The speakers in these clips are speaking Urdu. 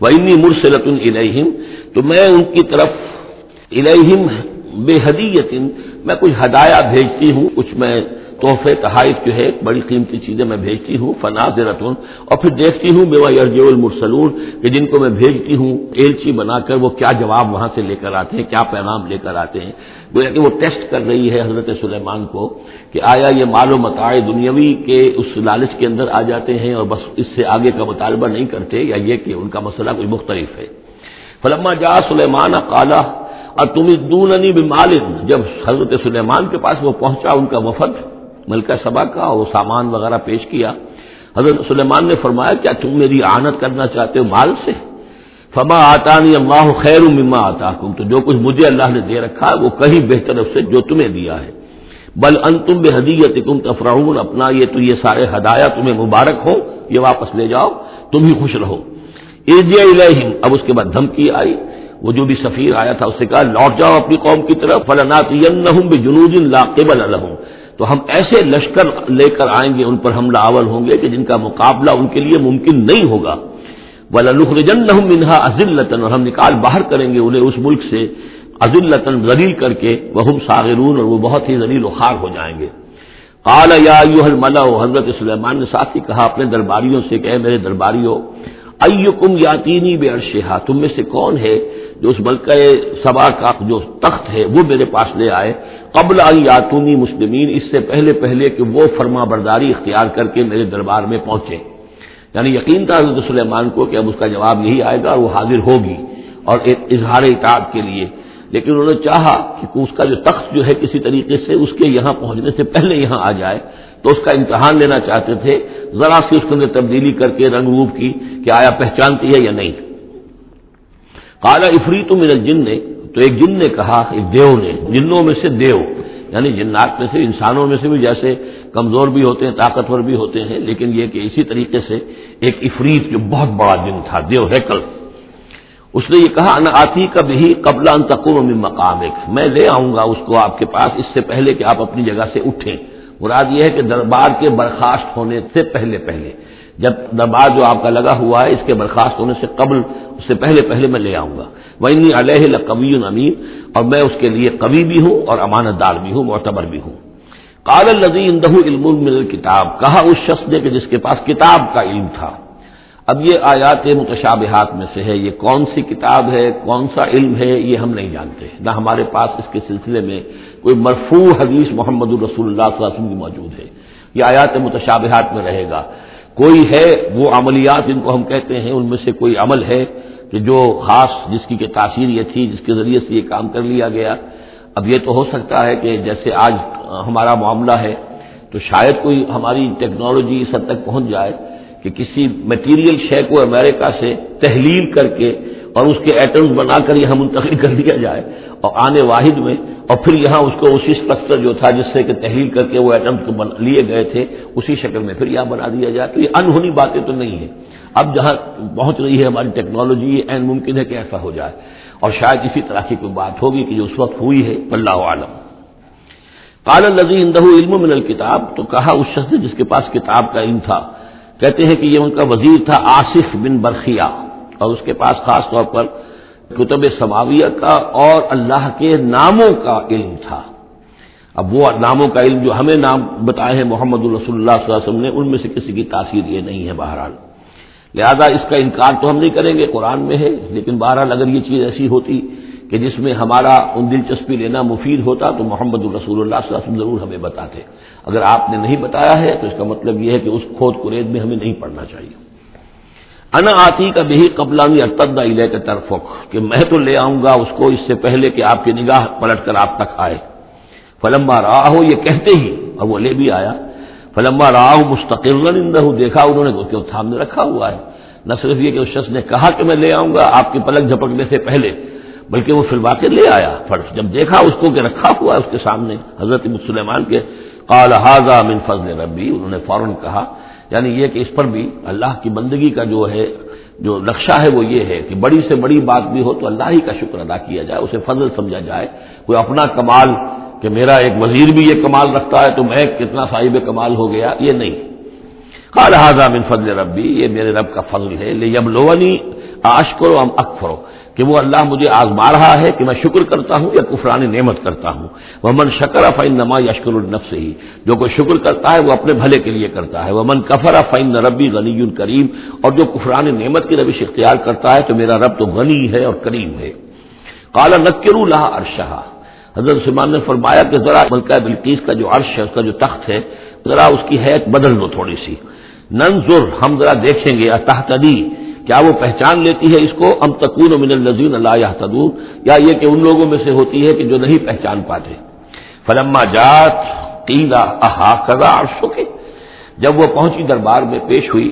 وہ انی مرسلت الہم تو میں ان کی طرف الہم بے حدیت میں کچھ ہدایات بھیجتی ہوں، کچھ میں تحفے، تحائف جو ہے بڑی قیمتی چیزیں میں بھیجتی ہوں فناز رتن اور پھر دیکھتی ہوں بے یرج المرسلون، کہ جن کو میں بھیجتی ہوں، ایلچی بنا کر وہ کیا جواب وہاں سے لے کر آتے ہیں، کیا پیغام لے کر آتے ہیں۔ گویا کہ وہ ٹیسٹ کر رہی ہے حضرت سلیمان کو کہ آیا یہ مال و متاع دنیاوی کے اس لالچ کے اندر آ جاتے ہیں اور بس اس سے آگے کا مطالبہ نہیں کرتے یا یہ کہ ان کا مسئلہ کوئی مختلف ہے۔ فلما جا سلیمان کالا اور تم دون مالن جب حضرت سلیمان کے پاس وہ پہنچا ان کا وفد، ملکہ سبا کا وہ سامان وغیرہ پیش کیا، حضرت سلیمان نے فرمایا، کیا تم میری آنت کرنا چاہتے ہو مال سے؟ فما آتا نہیں اللہ خیر مما آتا تو جو کچھ مجھے اللہ نے دے رکھا ہے وہ کہیں بہتر اس سے جو تمہیں دیا ہے۔ بل ان تم بے حدیت کم تفراہون اپنا یہ تو یہ سارے ہدایا تمہیں مبارک ہو یہ واپس لے جاؤ، تم ہی خوش رہو۔ الہم اب اس کے بعد دھمکی آئی، وہ جو بھی سفیر آیا تھا اس سے کہا، لوٹ جاؤ اپنی قوم کی طرف فلانات جنوب لا قبل الحم تو ہم ایسے لشکر لے کر آئیں گے، ان پر حملہ آول ہوں گے کہ جن کا مقابلہ ان کے لیے ممکن نہیں ہوگا۔ ولجن منہا عزلطن اور ہم نکال باہر کریں گے انہیں اس ملک سے عزلطن ذلیل کر کے وہ ساغرون اور وہ بہت ہی ذلیل و خار ہو جائیں گے۔ قال یا ملا حضرت سلیمان نے ساتھ ہی کہا اپنے درباریوں سے کہ میرے درباریوں، ایکم یاتینی بے عرشہ تم میں سے کون ہے جو اس ملکہ سبا کا جو تخت ہے وہ میرے پاس لے آئے؟ قبل یاتونی مسلمین، اس سے پہلے پہلے کہ وہ فرما برداری اختیار کر کے میرے دربار میں پہنچے یعنی یقین تھا حضرت سلیمان کو کہ اب اس کا جواب یہی آئے گا اور وہ حاضر ہوگی اور اظہار اطاعت کے لیے۔ لیکن انہوں نے چاہا کہ اس کا جو تخت جو ہے کسی طریقے سے اس کے یہاں پہنچنے سے پہلے یہاں آ جائے، تو اس کا امتحان لینا چاہتے تھے۔ ذرا سی اس کے اندر تبدیلی کر کے رنگ روپ کی کہ آیا پہچانتی ہے یا نہیں۔ کالا افریت من الجن نے، تو ایک جن نے کہا، ایک دیو نے، جنوں میں سے دیو۔ یعنی جنات میں سے، انسانوں میں سے بھی جیسے کمزور بھی ہوتے ہیں، طاقتور بھی ہوتے ہیں، لیکن یہ کہ اسی طریقے سے ایک افریت جو بہت بڑا جن تھا، دیو ہیکل۔ اس نے یہ کہا، انا آتی کب ہی قبل ان تقوم مقام ایک میں لے آؤں گا اس کو آپ کے پاس اس سے پہلے کہ آپ اپنی جگہ سے اٹھیں۔ مراد یہ ہے کہ دربار کے برخاست ہونے سے پہلے پہلے۔ جب دربار جو آپ کا لگا ہوا ہے، اس کے برخاست ہونے سے قبل، اس سے پہلے پہلے میں لے آؤں گا۔ وہ علیہ القوی امین اور میں اس کے لیے قوی بھی ہوں اور امانت دار بھی ہوں، معتبر بھی ہوں۔ قال الزی اندہ علم من کتاب کہا اس شخص نے کہ جس کے پاس کتاب کا علم تھا۔ اب یہ آیات متشابہات میں سے ہے۔ یہ کون سی کتاب ہے؟ کون سا علم ہے؟ یہ ہم نہیں جانتے۔ نہ ہمارے پاس اس کے سلسلے میں کوئی مرفوع حدیث محمد الرسول اللہ صلی اللہ علیہ وسلم کی موجود ہے۔ یہ آیات متشابہات میں رہے گا۔ کوئی ہے، وہ عملیات جن کو ہم کہتے ہیں، ان میں سے کوئی عمل ہے کہ جو خاص جس کی کہ تاثیر یہ تھی، جس کے ذریعے سے یہ کام کر لیا گیا۔ اب یہ تو ہو سکتا ہے کہ جیسے آج ہمارا معاملہ ہے، تو شاید کوئی ہماری ٹیکنالوجی اس حد تک پہنچ جائے کہ کسی میٹیریل شے کو امریکہ سے تحلیل کر کے اور اس کے ایٹمز بنا کر یہاں منتقل کر دیا جائے اور آنے واحد میں اور پھر یہاں اس کو اسی اسٹرکچر جو تھا جس سے کہ تحلیل کر کے وہ ایٹمز لیے گئے تھے، اسی شکل میں پھر یہاں بنا دیا جائے۔ تو یہ انہونی باتیں تو نہیں ہیں۔ اب جہاں پہنچ رہی ہے ہماری ٹیکنالوجی یہ این ممکن ہے کہ ایسا ہو جائے۔ اور شاید اسی طرح کی کوئی بات ہوگی کہ جو اس وقت ہوئی ہے اللہ عالم کال الزی اندہ علم من الکتاب تو کہا اس شخص نے جس کے پاس کتاب کا علم تھا۔ کہتے ہیں کہ یہ ان کا وزیر تھا، آصف بن برخیا اور اس کے پاس خاص طور پر کتب سماویہ کا اور اللہ کے ناموں کا علم تھا۔ اب وہ ناموں کا علم جو ہمیں نام بتائے ہیں محمد الرسول اللہ صلی اللہ علیہ وسلم نے، ان میں سے کسی کی تاثیر یہ نہیں ہے بہرحال۔ لہذا اس کا انکار تو ہم نہیں کریں گے، قرآن میں ہے، لیکن بہرحال اگر یہ چیز ایسی ہوتی کہ جس میں ہمارا ان دلچسپی لینا مفید ہوتا تو محمد الرسول اللہ صلی اللہ علیہ وسلم ضرور ہمیں بتاتے۔ اگر آپ نے نہیں بتایا ہے تو اس کا مطلب یہ ہے کہ اس کھود کرید میں ہمیں نہیں پڑھنا چاہیے۔ انا آتی کا بھی قبلانی ارتدا علیہ کے طرف کہ میں تو لے آؤں گا اس کو اس سے پہلے کہ آپ کی نگاہ پلٹ کر آپ تک آئے۔ فلمبا راہ ہو یہ کہتے ہی، اور وہ لے بھی آیا۔ فلمبا راہ مستقل دیکھا انہوں نے اس کے سامنے رکھا ہوا ہے۔ نہ صرف یہ کہ اس شخص نے کہا کہ میں لے آؤں گا آپ کی پلک جھپکنے سے پہلے، بلکہ وہ فی الواقع لے آیا۔ فرض جب دیکھا اس کو کہ رکھا ہوا ہے اس کے سامنے حضرت مسلمان کے، قال حاضہ من فضل ربی انہوں نے فوراً کہا یعنی یہ کہ اس پر بھی اللہ کی بندگی کا جو ہے، جو نقشہ ہے وہ یہ ہے کہ بڑی سے بڑی بات بھی ہو تو اللہ ہی کا شکر ادا کیا جائے، اسے فضل سمجھا جائے۔ کوئی اپنا کمال کہ میرا ایک وزیر بھی یہ کمال رکھتا ہے تو میں کتنا صاحب کمال ہو گیا، یہ نہیں۔ قال حاضہ من فضل ربی یہ میرے رب کا فضل ہے لے لونی آش کرو ہم اکفرو، کہ وہ اللہ مجھے آزما رہا ہے کہ میں شکر کرتا ہوں یا کفران نعمت کرتا ہوں۔ وہ من شکر فائن نما یشکر النف سے ہی جو کوئی شکر کرتا ہے وہ اپنے بھلے کے لیے کرتا ہے۔ وہ من کفر فائن ربی غنی الکریم اور جو کفران نعمت کی روش اختیار کرتا ہے تو میرا رب تو غنی ہے اور کریم ہے۔ کالا نکر اللہ ارشہ حضرت سلمان نے فرمایا کہ ذرا ملکہ بلکیس کا جو عرش ہے، اس کا جو تخت ہے، ذرا اس کی حیت بدل دو تھوڑی سی۔ ننظر، ہم ذرا دیکھیں گے، اتحتدی، کیا وہ پہچان لیتی ہے اس کو؟ ام تکون من الزین اللہ یا تدور یا یہ کہ ان لوگوں میں سے ہوتی ہے کہ جو نہیں پہچان پاتے۔ فلما جات تیلا احا کزا عرشوں کے جب وہ پہنچی دربار میں پیش ہوئی،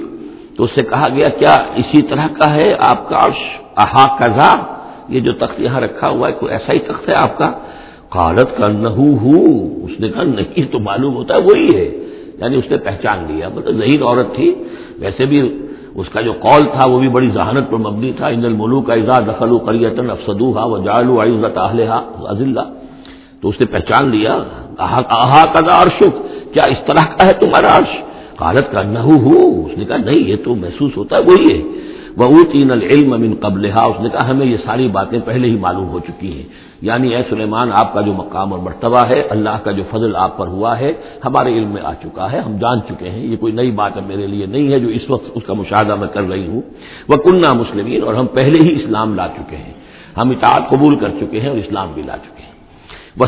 تو اس سے کہا گیا، کیا اسی طرح کا ہے آپ کا عرش؟ احا کزا یہ جو تخت یہاں رکھا ہوا ہے، کوئی ایسا ہی تخت ہے آپ کا؟ قالت کا نہ اس نے کہا، نہیں، تو معلوم ہوتا ہے وہی ہے۔ یعنی اس نے پہچان لیا۔ مطلب ذہین عورت تھی۔ ویسے بھی اس کا جو قول تھا، وہ بھی بڑی ذہانت پر مبنی تھا۔ ان الملو کا اعزاز دخل و قریتن افسدو ہا و جالو عزت عزلہ تو اس نے پہچان لیا۔ آہا کا عرشک؟ کیا اس طرح کا ہے تمہارا عرش؟ قالت کا نہ اس نے کہا، نہیں، یہ تو محسوس ہوتا ہے، وہی ہے۔ وہ العلم امن قبل اس نے کہا، ہمیں یہ ساری باتیں پہلے ہی معلوم ہو چکی ہیں۔ یعنی اے سلیمان، آپ کا جو مقام اور مرتبہ ہے، اللہ کا جو فضل آپ پر ہوا ہے، ہمارے علم میں آ چکا ہے، ہم جان چکے ہیں۔ یہ کوئی نئی بات ہے میرے لیے نہیں ہے جو اس وقت اس کا مشاہدہ میں کر رہی ہوں۔ وہ کنہ مسلمین اور ہم پہلے ہی اسلام لا چکے ہیں۔ ہم اطاعت قبول کر چکے ہیں اور اسلام بھی لا چکے ہیں۔ وہ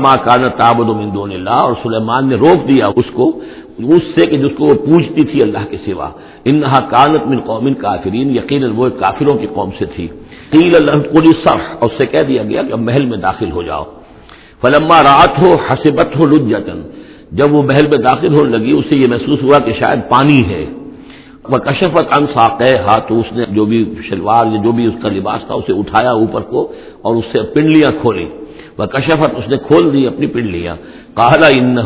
ماں کان تابد دون اللہ اور سلیمان نے روک دیا اس کو، اس سے کہ جس کو وہ پوچھتی تھی اللہ کے سوا۔ انہا کانت من قوم کافرین یقیناً وہ کافروں کی قوم سے تھی۔ قیل اللہ کو صف اور اس سے کہہ دیا گیا کہ محل میں داخل ہو جاؤ۔ فلما رات ہو حسبت ہو لجن جب وہ محل میں داخل ہونے لگی، اسے یہ محسوس ہوا کہ شاید پانی ہے۔ وہ کشفت ان ساقے ہا تو اس نے جو بھی شلوار یا جو بھی اس کا لباس تھا، اسے اٹھایا اوپر کو اور اس سے پنڈلیاں کھولی وہ کشفت اس نے کھول دی، اپنی پنڈلیاں کہلا ان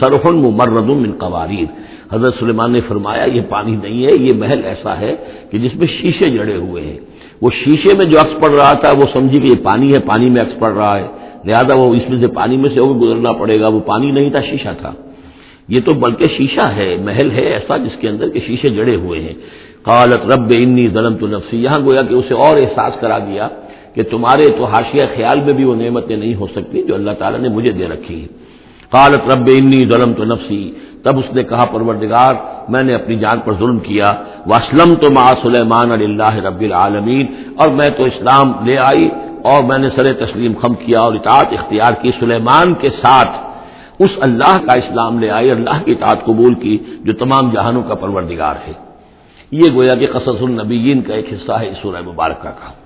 سرحن مرردم ان قواریر۔ حضرت سلیمان نے فرمایا، یہ پانی نہیں ہے، یہ محل ایسا ہے کہ جس میں شیشے جڑے ہوئے ہیں۔ وہ شیشے میں جو عکس پڑ رہا تھا، وہ سمجھی کہ یہ پانی ہے، پانی میں عکس پڑ رہا ہے۔ لہذا وہ اس میں سے پانی میں سے ہو گزرنا پڑے گا۔ وہ پانی نہیں تھا، شیشہ تھا۔ یہ تو بلکہ شیشہ ہے، محل ہے ایسا جس کے اندر کے شیشے جڑے ہوئے ہیں۔ قالت، رب، انی ظلم تو نفسی۔ یہاں گویا کہ اسے اور احساس کرا دیا۔ کہ تمہارے تو حاشیہ خیال میں بھی وہ نعمتیں نہیں ہو سکتی جو اللہ تعالیٰ نے مجھے دے رکھی ہے قالت رب انی ظلم تو نفسی۔ تب اس نے کہا، پروردگار، میں نے اپنی جان پر ظلم کیا۔ واسلم تو ما سلیمان اللہ رب العالمین۔ اور میں تو اسلام لے آئی اور میں نے سر تسلیم خم کیا اور اطاعت اختیار کی۔ سلیمان کے ساتھ اس اللہ کا اسلام لے آئی، اللہ کی اطاعت قبول کی، جو تمام جہانوں کا پروردگار ہے۔ یہ گویا کہ قصص النبیین کا ایک حصہ ہے اس سورہ مبارکہ کا۔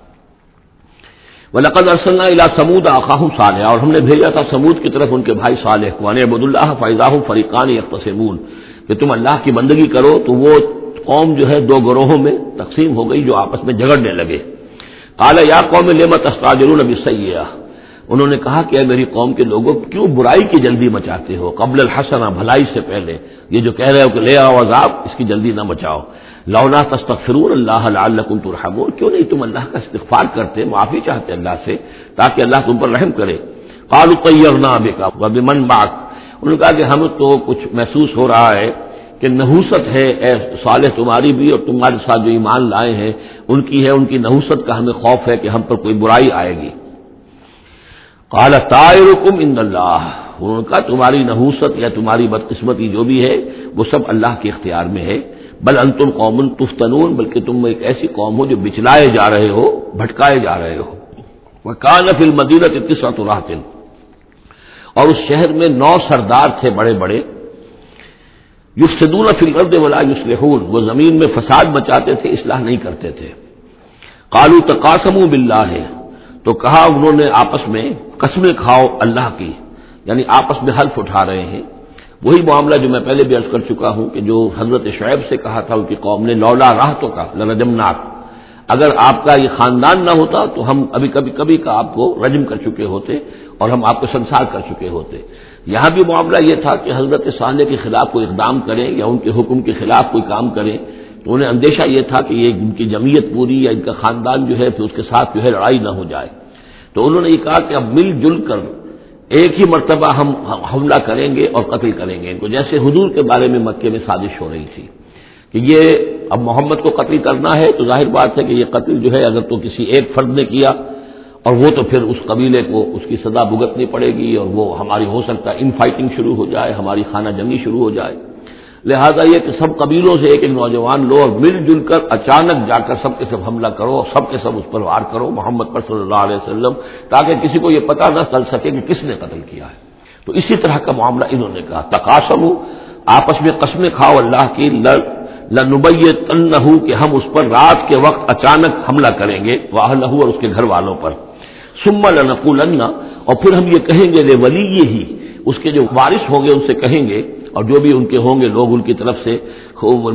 ولقد ارسلنا الى سمود آخاہ صالح اور ہم نے بھیجا تھا سمود کی طرف ان کے بھائی صالح قوان عبد اللہ فیضاہ فریقان یکسمون کہ تم اللہ کی بندگی کرو تو وہ قوم جو ہے دو گروہوں میں تقسیم ہو گئی جو آپس میں جھگڑنے لگے۔ اعلیٰ یا قوم لمت استاجر ابھی سیاح انہوں نے کہا کہ میری قوم کے لوگوں، کیوں برائی کی جلدی مچاتے ہو؟ قبل الحسن بھلائی سے پہلے۔ یہ جو کہہ رہے ہو کہ لے آؤ عذاب، اس کی جلدی نہ مچاؤ لونا تستغفرون اللہ لعلکم ترحمون۔ کیوں نہیں تم اللہ کا استغفار کرتے، معافی چاہتے اللہ سے، تاکہ اللہ تم پر رحم کرے؟ قالوا طیرنا بک وبمن معك انہوں نے کہا کہ ہم تو کچھ محسوس ہو رہا ہے کہ نحوست ہے، اے صالح تمہاری بھی اور تمہارے ساتھ جو ایمان لائے ہیں، ان کی ہے، ان کی نحوست کا ہمیں خوف ہے کہ ہم پر کوئی برائی آئے گی۔ کالا طائرکم ان اللہ۔ انہوں نے کہا، تمہاری نحوست یا تمہاری بدقسمتی جو بھی ہے، وہ سب اللہ کے اختیار میں ہے۔ بل انتم قوم تفتنون، بلکہ تم ایک ایسی قوم ہو جو بچلائے جا رہے ہو، بھٹکائے جا رہے ہو۔ وہ کان فل مدینت اتسرت اور اس شہر میں نو سردار تھے بڑے بڑے۔ یوسدون فل کرد ولا یوسلحون وہ زمین میں فساد بچاتے تھے، اصلاح نہیں کرتے تھے۔ کالو تقاسم بلّہ ہے تو کہا انہوں نے آپس میں قسمیں کھاؤ اللہ کی یعنی آپس میں حلف اٹھا رہے ہیں۔ وہی معاملہ جو میں پہلے بھی عرض کر چکا ہوں کہ جو حضرت شعیب سے کہا تھا ان کی قوم نے، لولا راہ تو کا لرجمناک اگر آپ کا یہ خاندان نہ ہوتا تو ہم ابھی کبھی کبھی کا آپ کو رجم کر چکے ہوتے اور ہم آپ کو سنسار کر چکے ہوتے۔ یہاں بھی معاملہ یہ تھا کہ حضرت صالح کے خلاف کوئی اقدام کریں یا ان کے حکم کے خلاف کوئی کام کریں۔ تو انہیں اندیشہ یہ تھا کہ یہ ان کی جمعیت پوری یا ان کا خاندان جو ہے پھر اس کے ساتھ جو ہے لڑائی نہ ہو جائے۔ تو انہوں نے یہ کہا کہ اب مل جل کر ایک ہی مرتبہ ہم حملہ کریں گے اور قتل کریں گے۔ ان کو جیسے حضور کے بارے میں مکے میں سازش ہو رہی تھی کہ یہ اب محمد کو قتل کرنا ہے تو ظاہر بات ہے کہ یہ قتل جو ہے اگر تو کسی ایک فرد نے کیا اور وہ تو پھر اس قبیلے کو اس کی سزا بھگتنی پڑے گی اور وہ ہماری ہو سکتا ہے ان فائٹنگ شروع ہو جائے، ہماری خانہ جنگی شروع ہو جائے۔ لہذا یہ کہ سب قبیلوں سے ایک ایک نوجوان لو اور مل جل کر اچانک جا کر سب کے سب حملہ کرو، سب کے سب اس پر وار کرو، محمد پر صلی اللہ علیہ وسلم، تاکہ کسی کو یہ پتہ نہ چل سکے کہ کس نے قتل کیا ہے۔ تو اسی طرح کا معاملہ انہوں نے کہا تقاسم آپس میں قسمیں کھاؤ اللہ کی لنبی تن کہ ہم اس پر رات کے وقت اچانک حملہ کریں گے واہ لہو اور اس کے گھر والوں پر۔ سما لنقول اور پھر ہم یہ کہیں گے، لے ولی ہی اس کے جو وارث ہوں گے ان سے کہیں گے اور جو بھی ان کے ہوں گے لوگ ان کی طرف سے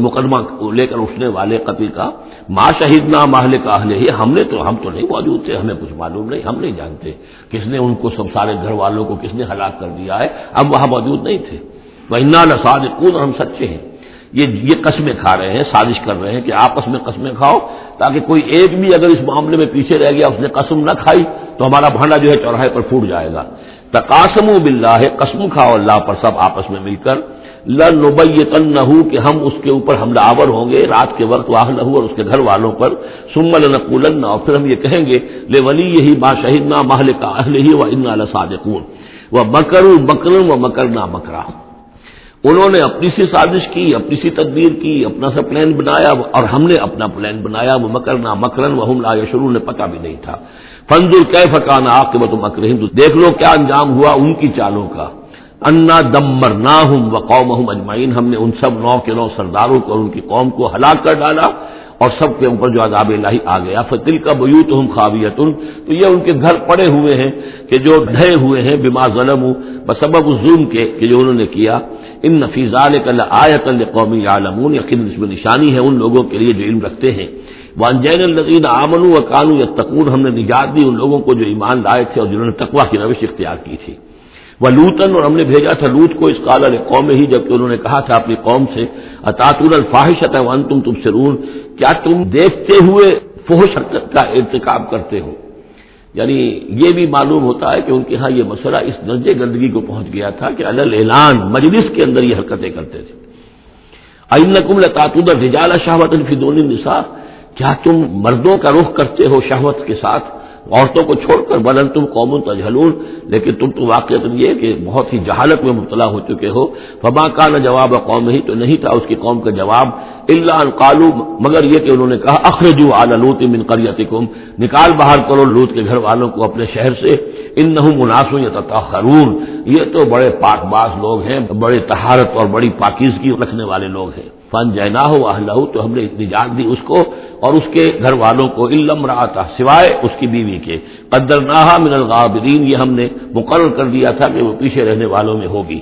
مقدمہ لے کر اٹھنے والے قتل کا ماں شہید نہ ماہل کا اہل ہی، ہم نے تو ہم تو نہیں موجود تھے، ہمیں کچھ معلوم نہیں، ہم نہیں جانتے کس نے ان کو سب سارے گھر والوں کو کس نے ہلاک کر دیا ہے، ہم وہاں موجود نہیں تھے۔ وہ انا نساد کون ہم سچے ہیں۔ یہ یہ قسمیں کھا رہے ہیں، سازش کر رہے ہیں کہ آپس میں قسمیں کھاؤ تاکہ کوئی ایک بھی اگر اس معاملے میں پیچھے رہ گیا، اس نے قسم نہ کھائی تو ہمارا بھانڈا جو ہے چوراہے پر پھوٹ جائے گا۔ تقاسم و بلّہ قسم کھاؤ اللہ پر سب آپس میں مل کر لبئی تن نہ کہ ہم اس کے اوپر حملہ آور ہوں گے، رات کے وقت واہ نہ اور اس کے گھر والوں پر سمل نقولن اور پھر ہم یہ کہیں گے لے ولی یہی با شہید نہ محل کا اہل ہی و ان صادقون وہ مکر بکر و مکر نہ مکرا۔ انہوں نے اپنی سی سازش کی، اپنی سی تدبیر کی، اپنا سا پلان بنایا، اور ہم نے اپنا پلان بنایا وہ مکر نہ مکرن وہ ہم لا شروع نے پتا بھی نہیں تھا۔ فنز القی فکان آپ کے بت مکر دیکھ لو کیا انجام ہوا ان کی چالوں کا۔ انا دمر نہ ہوں و قوم اجمعین۔ ہم نے ان سب نو کے نو سرداروں کو اور ان کی قوم کو ہلاک کر ڈالا اور سب کے اوپر جو عذاب الہی آ گیا۔ فتل کا بیوت ہوں خاویت تو یہ ان کے گھر پڑے ہوئے ہیں کہ جو ڈھے ہوئے ہیں بیما ظلم بسبب ظلم کے کہ جو انہوں نے کیا۔ ان نفیزان کل آیت قومی عالمون یقین نشانی ہے ان لوگوں کے لیے جو علم رکھتے ہیں۔ وہ انجین النزین آمن و قانو یا تکون ہم نے نجات دی ان لوگوں کو جو ایمان لائے تھے اور جنہوں نے تقوا کی روش اختیار کی تھی۔ وہ لوتن اور ہم نے بھیجا تھا لوت کو، اس کال قوم ہی، جبکہ انہوں نے کہا تھا اپنی قوم سے اطاطور الفاحشت ون تم تم سے کیا تم دیکھتے ہوئے فوش کا ارتکاب کرتے ہو؟ یعنی یہ بھی معلوم ہوتا ہے کہ ان کے ہاں یہ مسئلہ اس درجے گندگی کو پہنچ گیا تھا کہ الل اعلان مجلس کے اندر یہ حرکتیں کرتے تھے۔ این کم لطاطود رجال شہوت الفدون نسا کیا تم مردوں کا رخ کرتے ہو شہوت کے ساتھ؟ عورتوں کو چھوڑ کر بلن تم قوم تجہلون، لیکن تم تو واقع تم یہ کہ بہت ہی جہالت میں مبتلا ہو چکے ہو۔ فبا کا نہ جواب قوم ہی تو نہیں تھا اس کی قوم کا جواب۔ اللہ قالو مگر یہ کہ انہوں نے کہا اخرجو اعلی لوت من قریت نکال باہر کرو لوت کے گھر والوں کو اپنے شہر سے۔ ان نہ مناسب یا یہ تو بڑے پاک باز لوگ ہیں بڑے تہارت اور بڑی پاکیزگی رکھنے والے لوگ ہیں۔ فن جینا ہو اہل تو ہم نے نجات دی اس کو اور اس کے گھر والوں کو علم رہا تھا سوائے اس کی بیوی کے۔ قدر نہا من الغابرین، یہ ہم نے مقرر کر دیا تھا کہ وہ پیچھے رہنے والوں میں ہوگی۔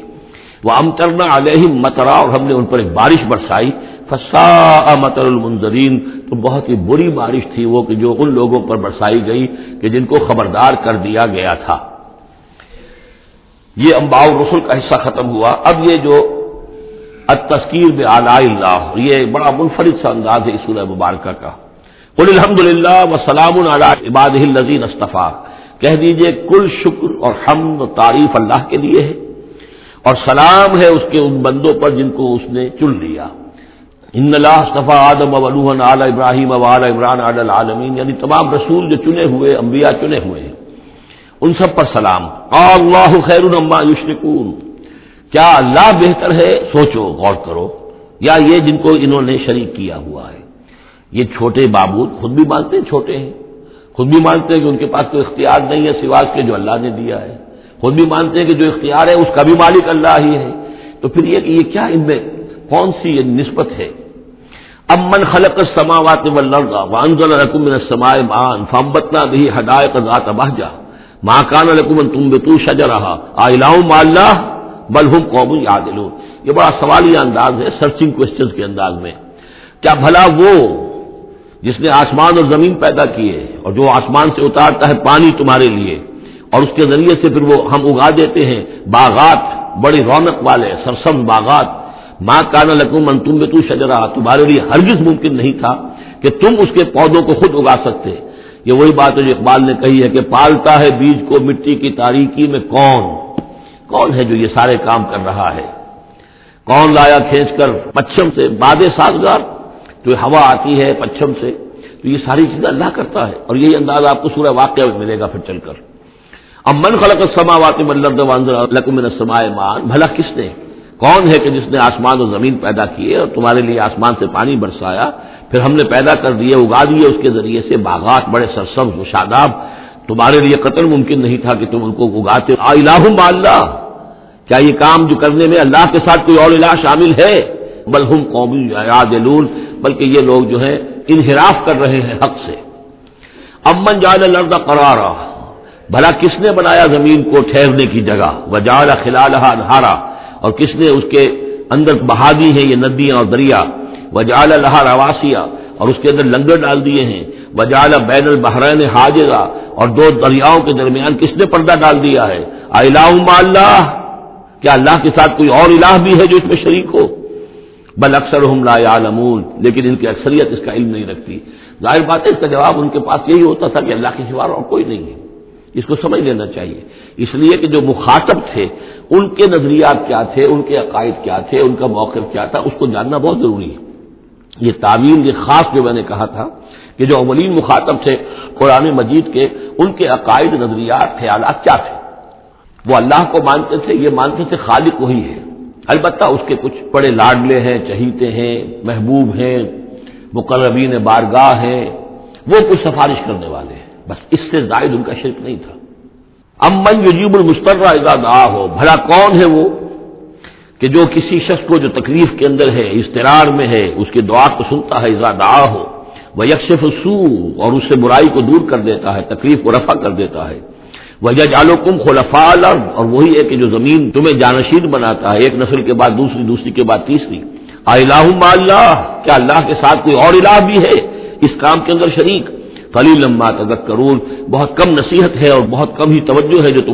وہ امترنا علیہ مترا اور ہم نے ان پر ایک بارش برسائی۔ فسا متر المنظرین تو بہت ہی بری بارش تھی وہ کہ جو ان لوگوں پر برسائی گئی کہ جن کو خبردار کر دیا گیا تھا۔ یہ امباؤ رسول کا حصہ ختم ہوا۔ اب یہ جو تسکیر میں اللہ۔ یہ بڑا منفرد سا انداز ہے سورہ مبارکہ کا۔ قل الحمد للہ و سلام عباد الزین استفاق کہہ دیجیے، کل شکر اور حمد و تعریف اللہ کے لیے ہے۔ اور سلام ہے اس کے ان بندوں پر جن کو اس نے چن لیا۔ ان اللہ صفا آدم ابلوحن اعلی ابراہیم اب اعلی عمران عال العالمین یعنی تمام رسول جو چنے ہوئے، انبیاء چنے ہوئے ہیں۔ ان سب پر سلام۔ اللہ خیر الما یشرکون۔ کیا اللہ بہتر ہے؟ سوچو، غور کرو۔ یا یہ جن کو انہوں نے شریک کیا ہوا ہے۔ یہ چھوٹے بابود خود بھی مانتے ہیں، چھوٹے ہیں۔ خود بھی مانتے ہیں کہ ان کے پاس کوئی اختیار نہیں ہے سواس کے جو اللہ نے دیا ہے۔ خود بھی مانتے ہیں کہ جو اختیار ہے، اس کا بھی مالک اللہ ہی ہے۔ تو پھر یہ کہ یہ کیا ان میں کون سی یہ نسبت ہے؟ امن خلق سماوات وانزل رقم سمائے مان فمبتنا بھی ہدایت ذات بہجا ماں کان رقم تم بے تو شج رہا بلہم قوم یاد یہ بڑا سوالیہ انداز ہے سرچنگ کوشچنس کے انداز میں۔ کیا بھلا وہ جس نے آسمان اور زمین پیدا کیے اور جو آسمان سے اتارتا ہے پانی تمہارے لیے، اور اس کے ذریعے سے پھر وہ ہم اگا دیتے ہیں۔ باغات، بڑی رونق والے، سرسم باغات۔ ماں کانا لکم من تم تو شجرا تمہارے لیے ہرگز ممکن نہیں تھا کہ تم اس کے پودوں کو خود اگا سکتے۔ یہ وہی بات ہے جو اقبال نے کہی ہے کہ پالتا ہے بیج کو مٹی کی تاریکی میں کون؟ کون ہے جو یہ سارے کام کر رہا ہے؟ کون لایا کھینچ کر پچھم سے؟ باد سازگار جو ہوا آتی ہے پچھم سے، تو یہ ساری چیزیں اللہ کرتا ہے اور یہی انداز آپ کو سورہ واقعہ میں ملے گا پھر چل کر۔ اب من خلق السماوات والارض السماء مان بھلا کس نے؟ کون ہے کہ جس نے آسمان اور زمین پیدا کیے اور تمہارے لیے آسمان سے پانی برسایا؟ پھر ہم نے پیدا کر دیے، اگا دیے، اس کے ذریعے سے باغات، بڑے سرسبز و شاداب تمہارے لیے قتل ممکن نہیں تھا کہ تم ان کو اگاتے۔ اللہ اللہ۔ کیا یہ کام جو کرنے میں اللہ کے ساتھ کوئی اور الہ شامل ہے؟ بلحم قومی یاد بلکہ یہ لوگ جو ہیں، انحراف کر رہے ہیں حق سے۔ امن جال لردہ قرارا۔ بھلا کس نے بنایا زمین کو ٹھہرنے کی جگہ؟ وجال خلال انہارا۔ اور کس نے اس کے اندر بہا دی ہیں یہ ندیاں اور دریا؟ وجال اللہ رواسیا اور اس کے اندر لنگر ڈال دیے ہیں۔ وجال بین البحرین حاجرہ اور دو دریاؤں کے درمیان کس نے پردہ ڈال دیا ہے؟ اللہ، کیا اللہ کے ساتھ کوئی اور الہ بھی ہے جو اس میں شریک ہو؟ بل اکثر ہم لا عالمون لیکن ان کی اکثریت اس کا علم نہیں رکھتی۔ ظاہر بات ہے، اس کا جواب ان کے پاس یہی ہوتا تھا کہ اللہ کے سوا اور کوئی نہیں ہے۔ اس کو سمجھ لینا چاہیے۔ اس لیے کہ جو مخاطب تھے، ان کے نظریات کیا تھے؟ ان کے عقائد کیا تھے؟ ان کا موقف کیا تھا؟ اس کو جاننا بہت ضروری ہے۔ یہ تعویل یہ خاص جو میں نے کہا تھا کہ جو اولین مخاطب تھے قرآن مجید کے، ان کے عقائد، نظریات، خیالات کیا تھے؟ وہ اللہ کو مانتے تھے، یہ مانتے تھے خالق وہی ہے۔ البتہ اس کے کچھ بڑے لاڈلے ہیں، چہیتے ہیں، محبوب ہیں، مقربین بارگاہ ہیں، وہ کچھ سفارش کرنے والے ہیں۔ بس اس سے زائد ان کا شرک نہیں تھا۔ امن یجیب المسترہ ادا ہو بھلا کون ہے وہ؟ کہ جو کسی شخص کو جو تکلیف کے اندر ہے استرار میں ہے، اس کے دعا کو سنتا ہے ازا ہو وہ یکشف سو اور اس سے برائی کو دور کر دیتا ہے، تکلیف کو رفع کر دیتا ہے۔ وہ جالو کم خلفا اور وہی ہے کہ جو زمین تمہیں جانشین بناتا ہے، ایک نسل کے بعد دوسری دوسری کے بعد تیسری۔ اللہ اللہ، کیا اللہ کے ساتھ کوئی اور الہ بھی ہے؟ اس کام کے اندر شریک۔ فلی لمبا تذکرون، بہت کم نصیحت ہے اور بہت کم ہی توجہ ہے جو تم